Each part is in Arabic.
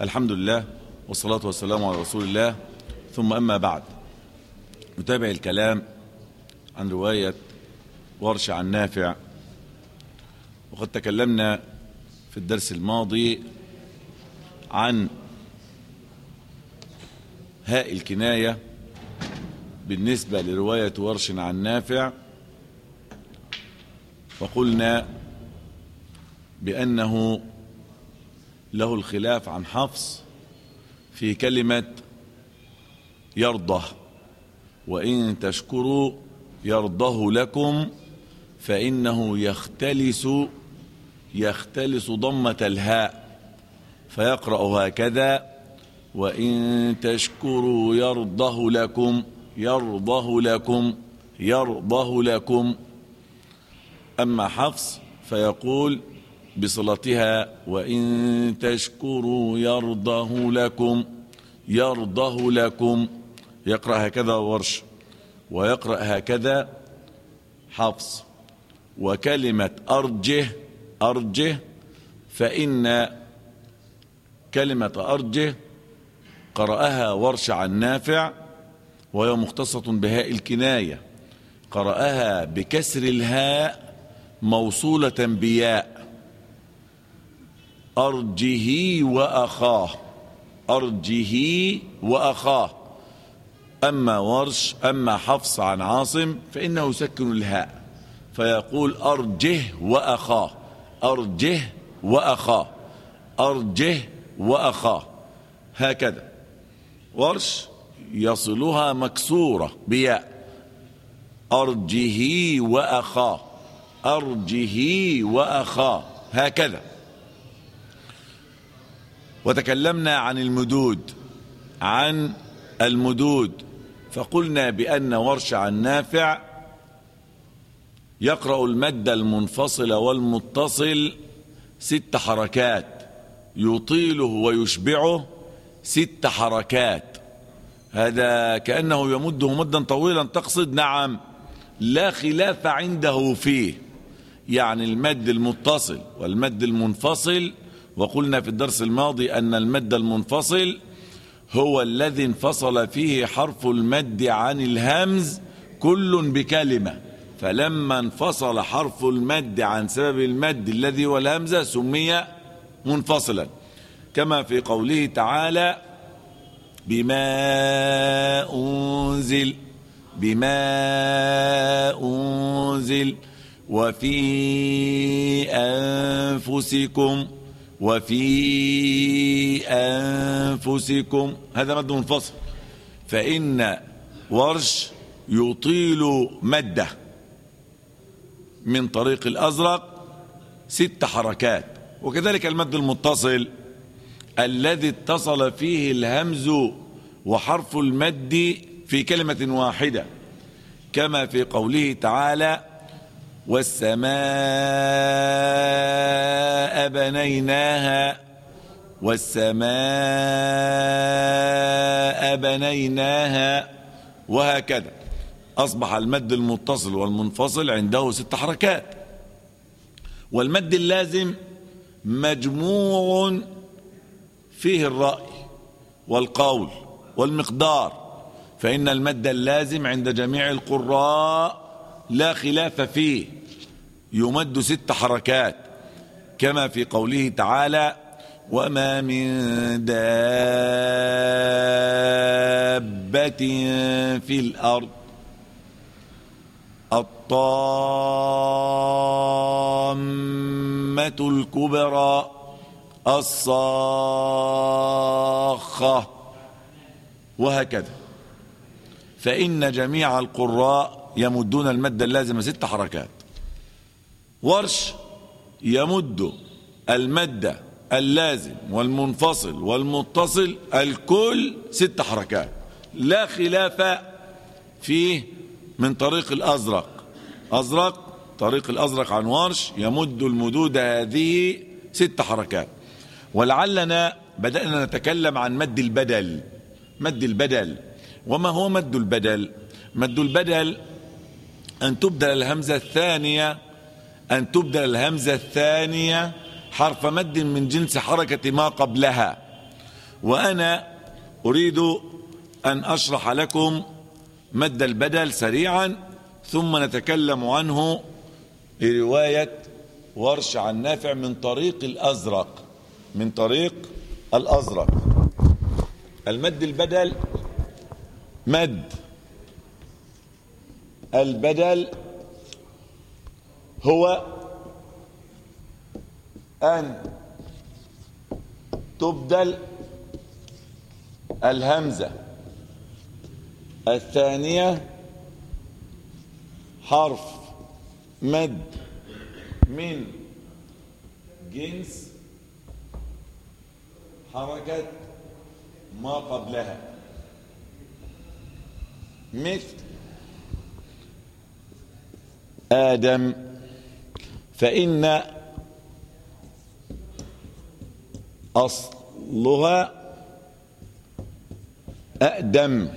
الحمد لله والصلاة والسلام على رسول الله. ثم أما بعد نتابع الكلام عن رواية ورش عن نافع. وقد تكلمنا في الدرس الماضي عن هاء الكناية بالنسبة لرواية ورش عن نافع. وقلنا بأنه له الخلاف عن حفص في كلمة يرضى وإن تشكروا يرضه لكم فإنه يختلس يختلس ضمة الهاء فيقرأ هكذا وإن تشكروا يرضه لكم يرضه لكم يرضه لكم. أما حفص فيقول بصلتها وإن تشكروا يرضه لكم يرضه لكم. يقرأ هكذا ورش. ويقرأ هكذا حفص. وكلمة أرجه أرجه فإن كلمة أرجه قرأها ورش عن نافع وهي مختصة بهاء الكناية. قرأها بكسر الهاء موصولة بياء. أرجه وأخاه. أرجه وأخاه. أما ورش أما حفص عن عاصم فإنه يسكن الهاء. فيقول أرجه وأخاه. أرجه وأخاه. أرجه وأخاه. هكذا. ورش يصلها مكسورة بياء. أرجه وأخاه. أرجه وأخاه. هكذا. وتكلمنا عن المدود عن المدود. فقلنا بأن ورش عن نافع يقرأ المد المنفصل والمتصل ست حركات يطيله ويشبعه ست حركات. هذا كأنه يمده مدا طويلا تقصد نعم لا خلاف عنده فيه. يعني المد المتصل والمد المنفصل وقلنا في الدرس الماضي أن المد المنفصل هو الذي انفصل فيه حرف المد عن الهمز كل بكلمة. فلما انفصل حرف المد عن سبب المد الذي هو الهمزة سمي منفصلا. كما في قوله تعالى بما أنزل بما أنزل وفي أنفسكم وفي أنفسكم هذا مد منفصل. فإن ورش يطيل مدة من طريق الأزرق ست حركات. وكذلك المد المتصل الذي اتصل فيه الهمز وحرف المد في كلمة واحدة كما في قوله تعالى والسماء بنيناها والسماء بنيناها وهكذا. أصبح المد المتصل والمنفصل عنده ست حركات. والمد اللازم مجموع فيه الرأي والقول والمقدار فإن المد اللازم عند جميع القراء لا خلاف فيه. يمد ست حركات. كما في قوله تعالى وما من دابة في الأرض الطامة الكبرى الصاخة. وهكذا. فإن جميع القراء يمدون المد اللازم ست حركات. ورش يمد المد اللازم والمنفصل والمتصل الكل ست حركات. لا خلاف فيه من طريق الأزرق. أزرق طريق الأزرق عن ورش يمد المدود هذه ست حركات. ولعلنا بدأنا نتكلم عن مد البدل. مد البدل. وما هو مد البدل؟ مد البدل أن تبدل الهمزة الثانية أن تبدل الهمزة الثانية حرف مد من جنس حركة ما قبلها. وأنا أريد أن أشرح لكم مد البدل سريعا ثم نتكلم عنه برواية ورش عن نافع من طريق الأزرق من طريق الأزرق. المد البدل مد. البدل هو أن تبدل الهمزة الثانية حرف مد من جنس حركة ما قبلها. مثل آدم فإن أصلها أقدم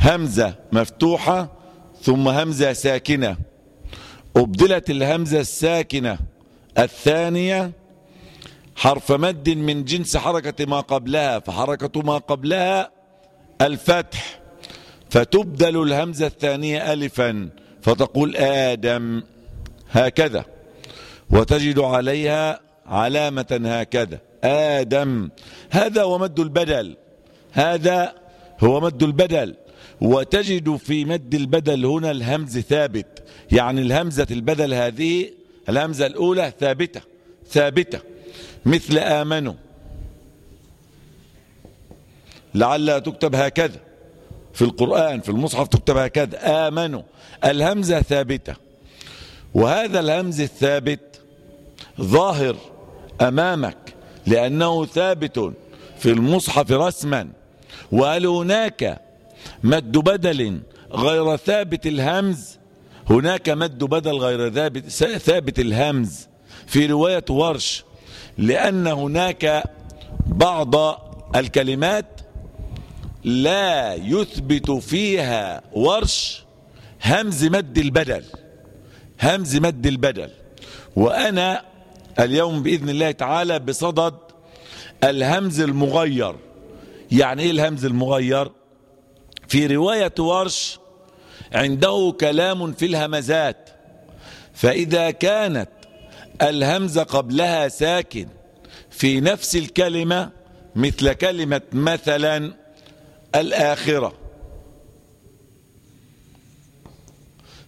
همزة مفتوحة ثم همزة ساكنة. أبدلت الهمزة الساكنة الثانية حرف مد من جنس حركة ما قبلها فحركة ما قبلها الفتح فتبدل الهمزة الثانية ألفا. فتقول آدم هكذا وتجد عليها علامة هكذا آدم هذا هو مد البدل هذا هو مد البدل وتجد في مد البدل هنا الهمز ثابت يعني الهمزة البدل هذه الهمزة الأولى ثابتة ثابتة مثل آمنوا لعلها تكتب هكذا. في القرآن في المصحف تكتب هكذا آمنوا. الهمزة ثابتة. وهذا الهمز الثابت ظاهر أمامك لأنه ثابت في المصحف رسما. وهل هناك مد بدل غير ثابت الهمز؟ هناك مد بدل غير ثابت الهمز في رواية ورش لأن هناك بعض الكلمات لا يثبت فيها ورش همز مد البدل همز مد البدل. وأنا اليوم بإذن الله تعالى بصدد الهمز المغير. يعني إيه الهمز المغير؟ في رواية ورش عنده كلام في الهمزات. فإذا كانت الهمزة قبلها ساكن في نفس الكلمة مثل كلمة مثلا الآخرة.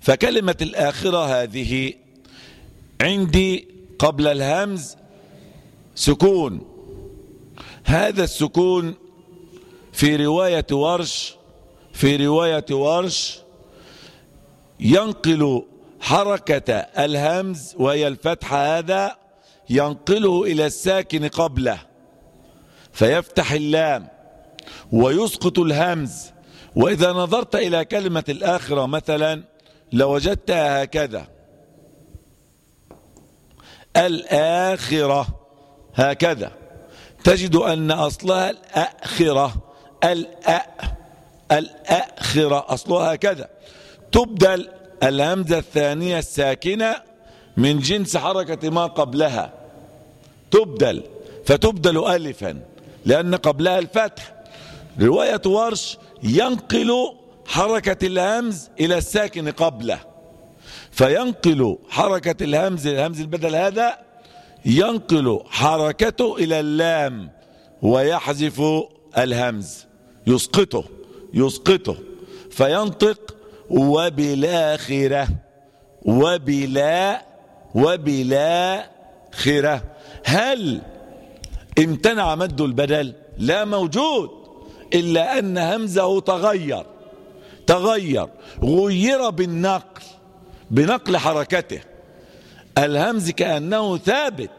فكلمة الآخرة هذه عندي قبل الهمز سكون. هذا السكون في رواية ورش في رواية ورش ينقل حركة الهمز وهي الفتح هذا ينقله إلى الساكن قبله فيفتح اللام. ويسقط الهمز. وإذا نظرت إلى كلمة الآخرة مثلا لوجدتها هكذا. الآخرة هكذا. تجد أن أصلها الآخرة. الأ الآخرة أصلها هكذا. تبدل الهمزة الثانية الساكنة من جنس حركة ما قبلها. تبدل. فتبدل ألفا لأن قبلها الفتح. رواية ورش ينقل حركة الهمز إلى الساكن قبله. فينقل حركة الهمز الهمز البدل هذا ينقل حركته إلى اللام ويحذف الهمز. يسقطه يسقطه. فينطق وبالآخرة وبلا وبلا خرة هل امتنع مد البدل؟ لا موجود. إلا أن همزه تغير تغير غير بالنقل بنقل حركته. الهمز كأنه ثابت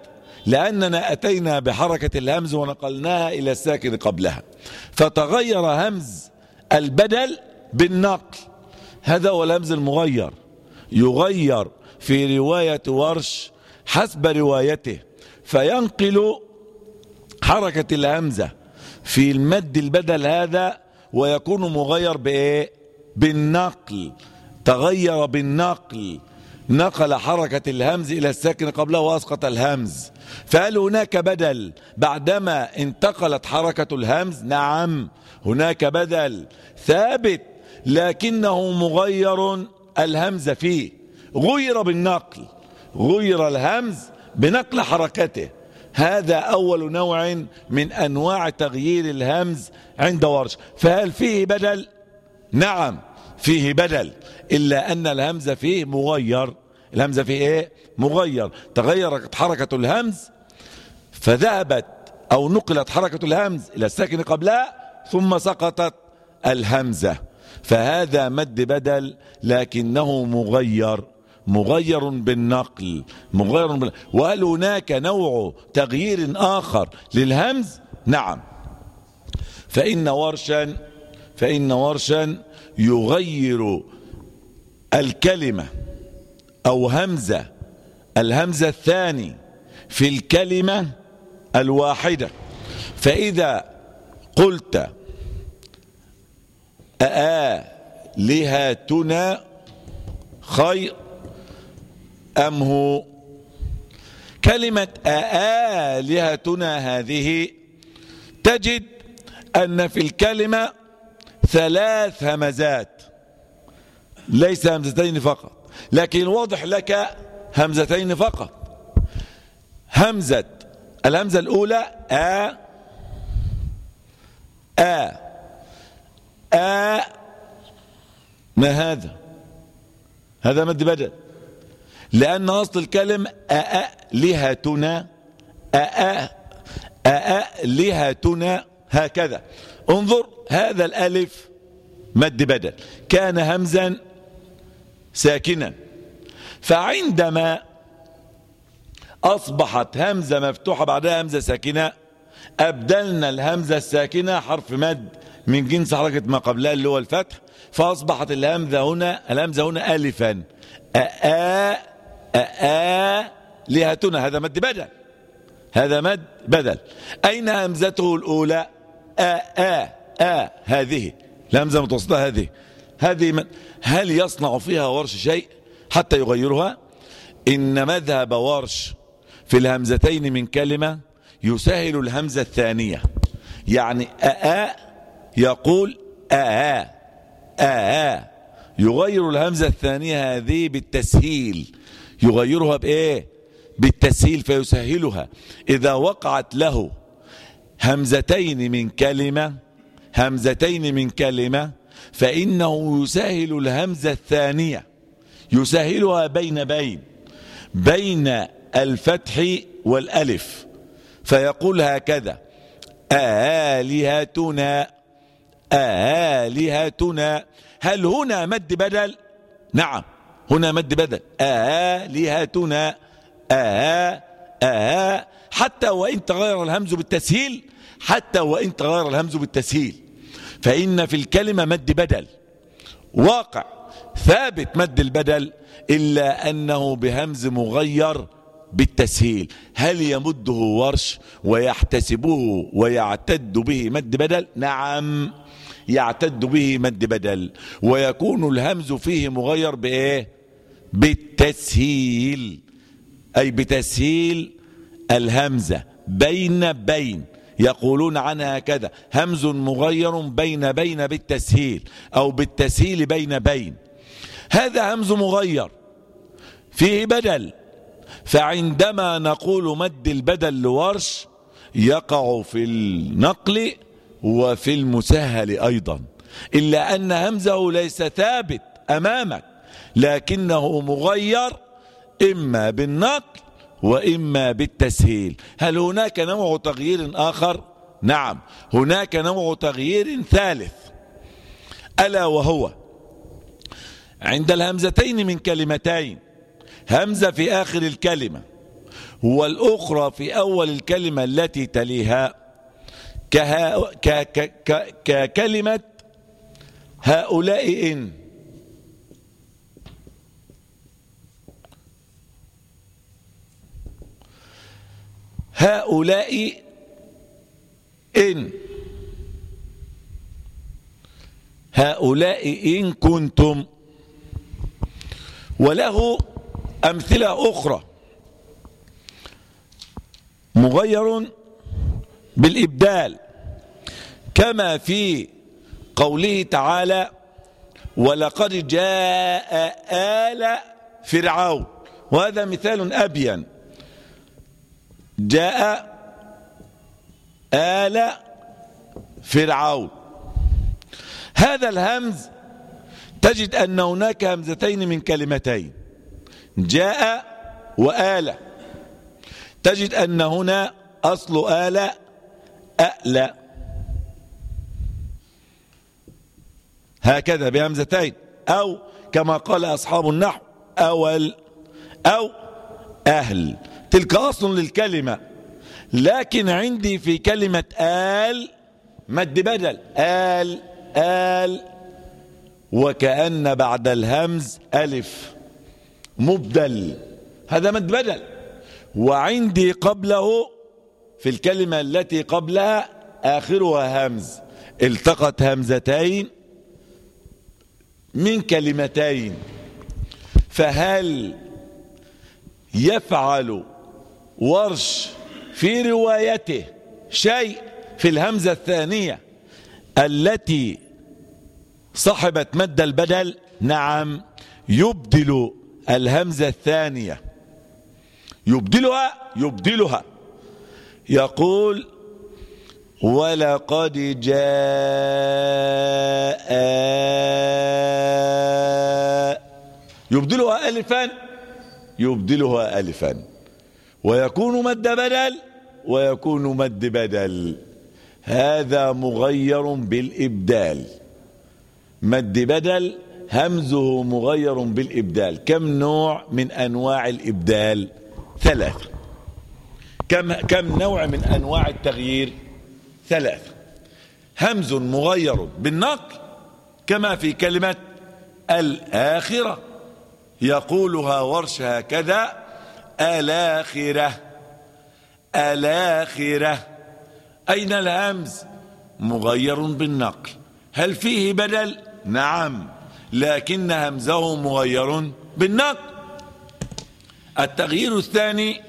لأننا أتينا بحركة الهمز ونقلناها إلى الساكن قبلها. فتغير همز البدل بالنقل. هذا هو الهمز المغير. يغير في رواية ورش حسب روايته. فينقل حركة الهمزة في المد البدل هذا ويكون مغير بإيه؟ بالنقل. تغير بالنقل. نقل حركة الهمز إلى الساكن قبله وأسقط الهمز. فهل هناك بدل بعدما انتقلت حركة الهمز؟ نعم هناك بدل ثابت لكنه مغير الهمز فيه. غير بالنقل. غير الهمز بنقل حركته. هذا أول نوع من أنواع تغيير الهمز عند ورش. فهل فيه بدل؟ نعم فيه بدل. إلا أن الهمز فيه مغير. الهمزة فيه إيه؟ مغير. تغيرت حركة الهمز فذهبت أو نقلت حركة الهمز إلى الساكن قبلها ثم سقطت الهمزة. فهذا مد بدل لكنه مغير. مغير بالنقل مغير بال... وهل هناك نوع تغيير آخر للهمز؟ نعم. فإن ورشا فإن ورشا يغير الكلمة أو همزة الهمزة الثاني في الكلمة الواحدة. فإذا قلت أآلهتنا خير أم هو؟ كلمة آلهتنا هذه تجد أن في الكلمة ثلاث همزات ليس همزتين فقط لكن واضح لك همزتين فقط. همزة الهمزة الأولى آ آ آ ما هذا؟ هذا مد بدل. لأن أصل الكلم أألهتنا أأ أألهتنا هكذا. انظر هذا الألف مد بدل. كان همزا ساكنا. فعندما أصبحت همزة مفتوحة بعدها همزة ساكنة أبدلنا الهمزة الساكنة حرف مد من جنس حركة ما قبلها اللي هو الفتح فأصبحت الهمزة هنا الهمزة هنا ألفا. أآ أآ لهتنا هذا مد بدل. هذا مد بدل. أين همزته الأولى؟ أآ آ هذه. الهمزة المتوسطة هذه. هذه من هل يصنع فيها ورش شيء حتى يغيرها؟ إن مذهب ورش في الهمزتين من كلمة يسهل الهمزة الثانية. يعني أآ يقول آآ آآ يغير الهمزة الثانية هذه بالتسهيل. يغيرها بإيه؟ بالتسهيل فيسهلها. إذا وقعت له همزتين من كلمة همزتين من كلمة فإنه يسهل الهمزة الثانية. يسهلها بين بين بين الفتح والألف. فيقول هكذا آلهتنا آلهتنا. هل هنا مد بدل؟ نعم. هنا مد بدل. آلهتنا. آه آه. حتى وإن تغير الهمز بالتسهيل حتى وإن تغير الهمز بالتسهيل. فإن في الكلمة مد بدل. واقع. ثابت مد البدل إلا أنه بهمز مغير بالتسهيل. هل يمده ورش ويحتسبه ويعتد به مد بدل؟ نعم. يعتد به مد بدل. ويكون الهمز فيه مغير بإيه؟ بالتسهيل أي بتسهيل الهمزة. بين بين. يقولون عنها كذا. همز مغير بين بين بالتسهيل أو بالتسهيل بين بين. هذا همز مغير. فيه بدل. فعندما نقول مد البدل لورش يقع في النقل وفي المسهل أيضا. إلا أن همزه ليس ثابت أمامك. لكنه مغير إما بالنقل وإما بالتسهيل. هل هناك نوع تغيير آخر؟ نعم هناك نوع تغيير ثالث. ألا وهو عند الهمزتين من كلمتين همزة في آخر الكلمة والأخرى في أول الكلمة التي تليها كها ككلمة هؤلاء إن. هؤلاء إن. هؤلاء إن كنتم. وله أمثلة أخرى. مغير بالإبدال. كما في قوله تعالى ولقد جاء آل فرعون. وهذا مثال أبين. جاء آل فرعون. هذا الهمز تجد أن هناك همزتين من كلمتين. جاء وآل. تجد أن هنا أصل آل أأل. هكذا بهمزتين. أو كما قال أصحاب النحو أول أو أهل. تلك أصل للكلمة. لكن عندي في كلمة آل مد بدل آل آل. وكأن بعد الهمز ألف. مبدل. هذا مد بدل وعندي قبله في الكلمة التي قبلها آخرها همز. التقت همزتين من كلمتين. فهل يفعل ورش في روايته شيء في الهمزة الثانية التي صحبت مد البدل نعم يبدل الهمزة الثانية. يبدلها يبدلها. يقول ولقد جاء يبدلها ألفا يبدلها ألفا. ويكون مد بدل ويكون مد بدل. هذا مغير بالإبدال. مد بدل همزه مغير بالإبدال. كم نوع من أنواع الإبدال؟ ثلاثة كم, كم نوع من أنواع التغيير؟ ثلاثة همز مغير بالنقل كما في كلمة الآخرة. يقولها ورش هكذا الآخرة. الآخرة. أين الهمز؟ مغير بالنقل. هل فيه بدل؟ نعم لكن همزه مغير بالنقل. التغيير الثاني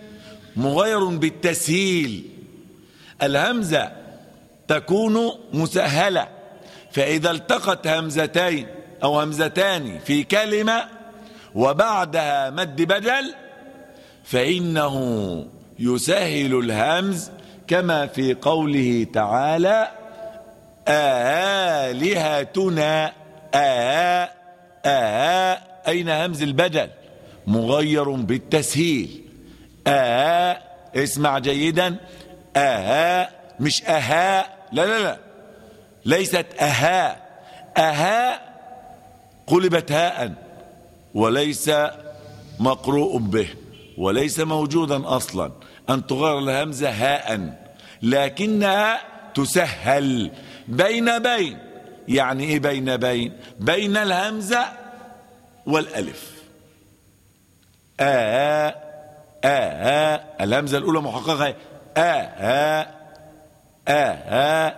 مغير بالتسهيل. الهمزة تكون مسهلة فإذا التقت همزتين أو همزتان في كلمة وبعدها مد بدل فإنه يسهل الهمز كما في قوله تعالى آلهتنا آه آه أين همز البدل؟ مغير بالتسهيل. آه اسمع جيدا. آه مش أها لا لا لا. ليست أها أها قلبت هاء وليس مقروء به. وليس موجودا أصلا. أن تغير الهمزة هاء لكنها تسهل. بين بين. يعني إيه بين بين؟ بين الهمزة والألف. آه آه آه. الهمزة الأولى محققة. آه آه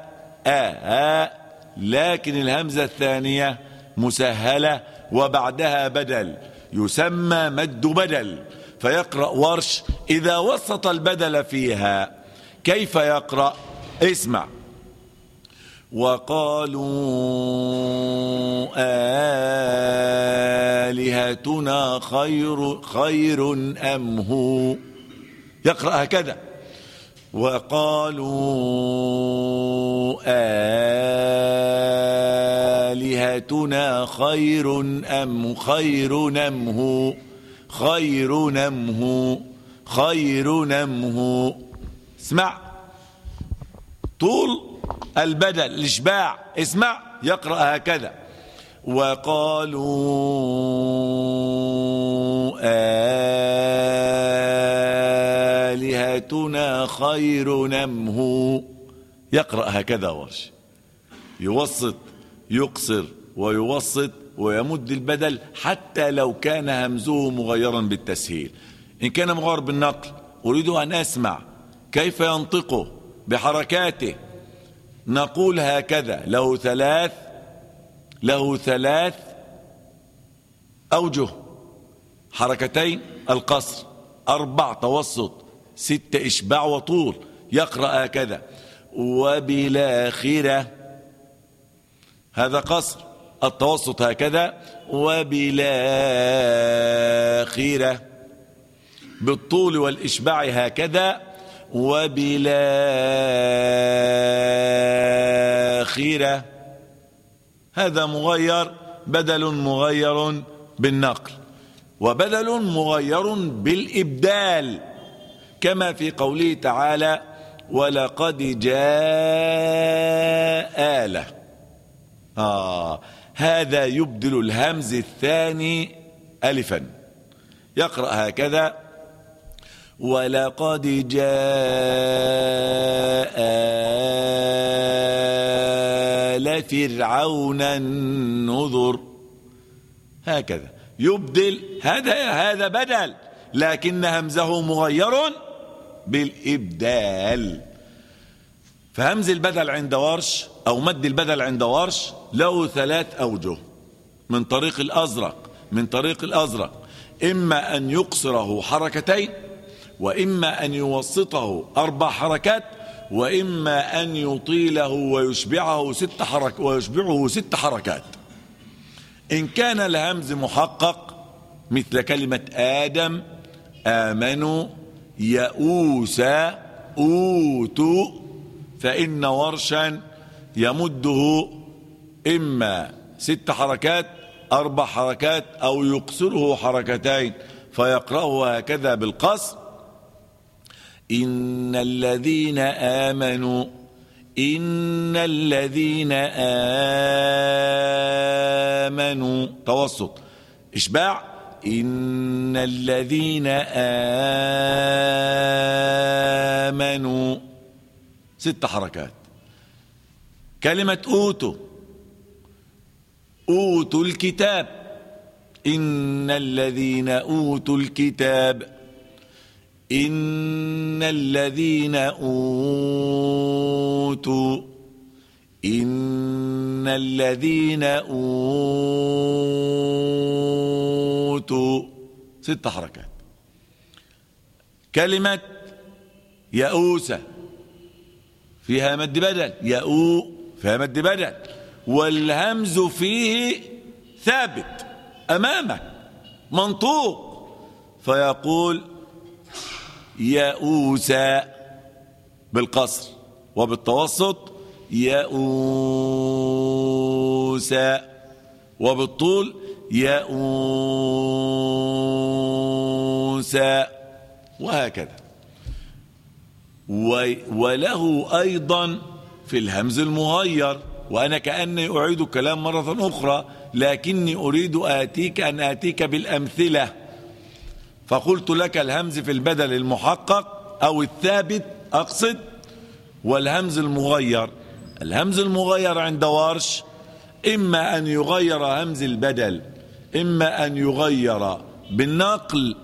آه. لكن الهمزة الثانية مسهلة. وبعدها بدل. يسمى مد بدل. فيقرأ ورش إذا وسط البدل فيها. كيف يقرأ؟ اسمع. وقالوا آلهتنا خير خير أم هو؟ يقرأ هكذا. وقالوا آلهتنا خير أم خير أم هو؟ خير نمه خير نمه. اسمع. طول البدل الإشباع. اسمع. يقرأ هكذا. وقالوا آلهتنا خير نمه. يقرأ هكذا ورش. يوسط يقصر ويوسط ويمد البدل حتى لو كان همزه مغيرا بالتسهيل. إن كان مغير بالنقل أريد أن أسمع كيف ينطقه بحركاته. نقول هكذا له ثلاث له ثلاث أوجه. حركتين القصر. أربع توسط. ست إشباع وطول. يقرأ هكذا. وبالآخرة هذا قصر. التوسط هكذا وبالآخرة بالطول والإشباع هكذا وبالآخرة. هذا مغير بدل مغير بالنقل وبدل مغير بالإبدال كما في قوله تعالى ولقد جاء آله. آه. هذا يبدل الهمز الثاني ألفا. يقرأ هكذا ولقد جاء آل فرعون النذر. هكذا يبدل هذا هذا بدل لكن همزه مغير بالإبدال. فهمز البدل عند ورش أو مد البدل عند ورش له ثلاث أوجه من طريق الأزرق من طريق الأزرق. إما أن يقصره حركتين وإما أن يوسطه أربع حركات وإما أن يطيله ويشبعه ست حرك ويشبعه ست حركات. إن كان الهمز محقق مثل كلمة آدم آمنوا يئوس أوتوا فإن ورشا يمده إما ست حركات أربع حركات أو يقصره حركتين فيقرأه هكذا بالقصر إن الذين آمنوا إن الذين آمنوا توسط إشباع إن الذين آمنوا ست حركات. كلمة أوتوا أوتوا الكتاب. إن الذين أوتوا الكتاب. إن الذين أوتوا. إن الذين أوتوا. ست حركات. كلمة يئوس. فيها مد بدل. يأو فيها مد بدل. والهمز فيه ثابت أمامك منطوق. فيقول يئوسا بالقصر وبالتوسط يئوسا وبالطول يئوسا وهكذا. وله أيضا في الهمز المغير وأنا كأني أعيد الكلام مرة أخرى لكني أريد آتيك أن آتيك بالأمثلة. فقلت لك الهمز في البدل المحقق أو الثابت أقصد والهمز المغير. الهمز المغير عند ورش إما أن يغير همز البدل إما أن يغير بالنقل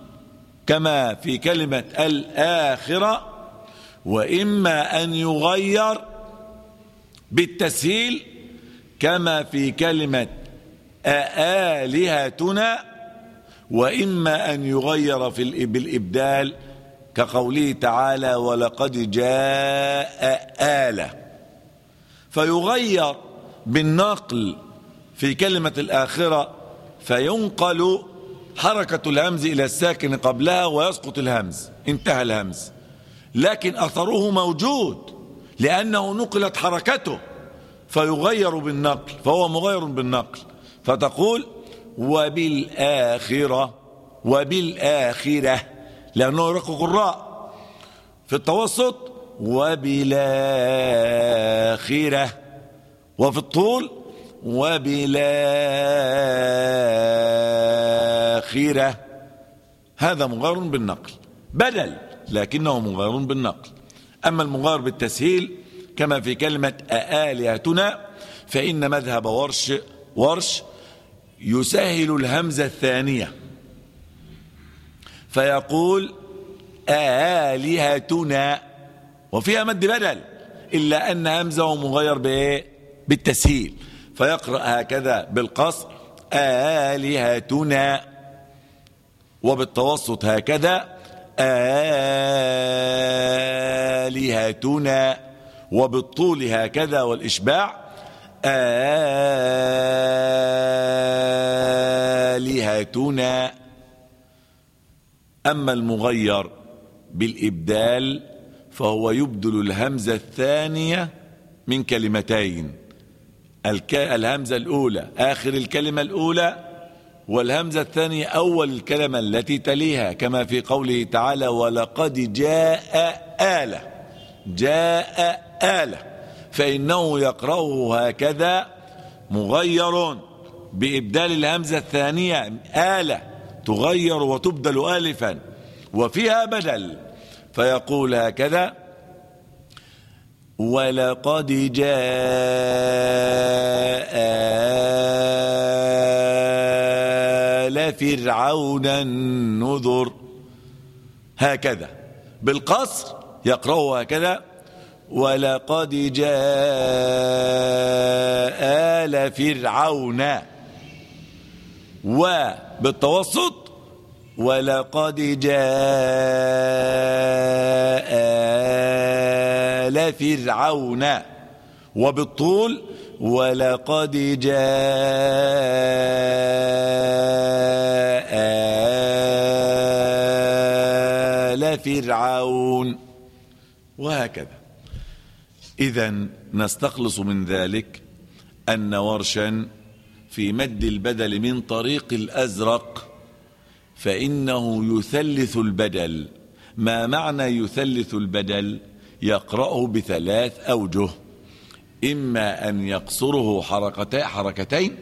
كما في كلمة الآخرة وإما أن يغير بالتسهيل كما في كلمة آلهتنا وإما أن يغير في بالإبدال كقوله تعالى ولقد جاء آلة. فيغير بالنقل في كلمة الآخرة فينقل حركة الهمز إلى الساكن قبلها ويسقط الهمز انتهى الهمز. لكن أثره موجود لأنه نقلت حركته فيغير بالنقل فهو مغير بالنقل فتقول وبالآخرة وبالآخرة لأنه يرقق الراء في التوسط وبالآخرة وفي الطول وبالآخرة هذا مغار بالنقل. بدل لكنه مغار بالنقل. أما المغار بالتسهيل كما في كلمة آلهتنا فإن مذهب ورش ورش يسهل الهمزة الثانية. فيقول آلهتنا وفيها مد بدل إلا أن همزه مغير بإيه بالتسهيل. فيقرأ هكذا بالقصر آلهتنا وبالتوسط هكذا آلهتنا وبالطول هكذا والإشباع آلهتنا. أما المغير بالإبدال فهو يبدل الهمزة الثانية من كلمتين. الهمزة الأولى آخر الكلمة الأولى والهمزة الثانية أول الكلمة التي تليها كما في قوله تعالى ولقد جاء آلة. جاء آلة. فإنه يقرأه هكذا مغير بإبدال الهمزة الثانية آلة تغير وتبدل آلفا وفيها بدل. فيقول هكذا ولقد جاء آل فرعون النذر. هكذا. بالقصر يقرأه هكذا. ولقد جاء آل فرعون. وبالتوسط ولقد جاء آل فرعون. وبالطول ولقد جاء فرعون. وهكذا. إذا نستخلص من ذلك أن ورشا في مد البدل من طريق الأزرق فإنه يثلث البدل. ما معنى يثلث البدل؟ يقرأه بثلاث أوجه. إما أن يقصره حركتين,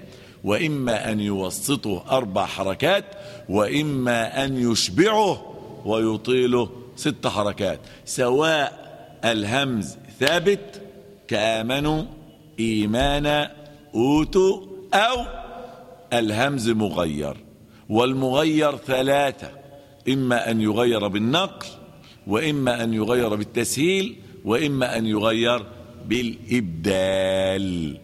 وإما أن يوسطه أربع حركات وإما أن يشبعه ويطيله ست حركات. سواء الهمز ثابت كآمنوا إيمانا أوتوا أو الهمز مغير. والمغير ثلاثة إما أن يغير بالنقل وإما أن يغير بالتسهيل وإما أن يغير بالإبدال.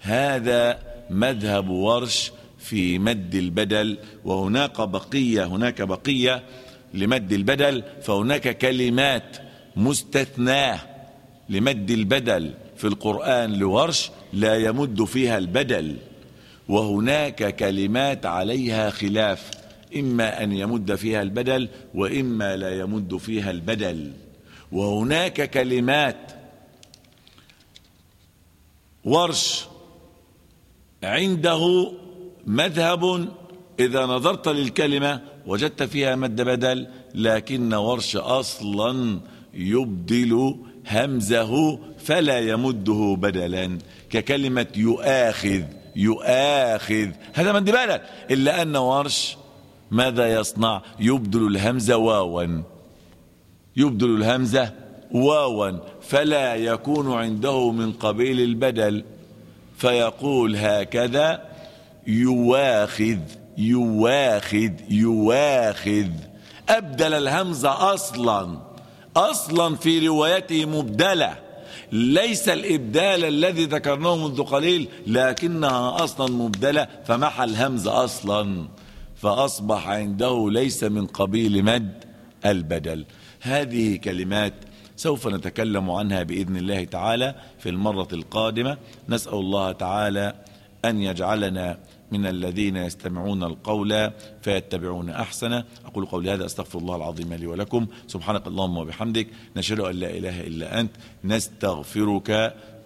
هذا مذهب ورش في مد البدل وهناك بقية هناك بقية لمد البدل فهناك كلمات مستثناة لمد البدل في القرآن لورش لا يمد فيها البدل. وهناك كلمات عليها خلاف إما أن يمد فيها البدل وإما لا يمد فيها البدل. وهناك كلمات ورش عنده مذهب إذا نظرت للكلمة وجدت فيها مد بدل لكن ورش أصلا يبدل همزه فلا يمده بدلا. ككلمة يؤاخذ يؤاخذ. هذا مد بدل إلا أن ورش ماذا يصنع؟ يبدل الهمزة واوا. يبدل الهمزة واوا فلا يكون عنده من قبيل البدل. فيقول هكذا يواخذ. يواخذ يواخذ. أبدل الهمزة أصلا. أصلا في روايته مبدلة. ليس الإبدال الذي ذكرناه منذ قليل لكنها أصلا مبدلة. فمحى الهمزة أصلا. فأصبح عنده ليس من قبيل مد البدل. هذه كلمات سوف نتكلم عنها بإذن الله تعالى في المرة القادمة. نسأل الله تعالى أن يجعلنا من الذين يستمعون القول فيتبعون أحسنه. أقول قولي هذا أستغفر الله العظيم لي ولكم. سبحانك اللهم وبحمدك. نشهد أن لا إله إلا أنت. نستغفرك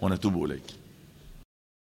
ونتوب إليك.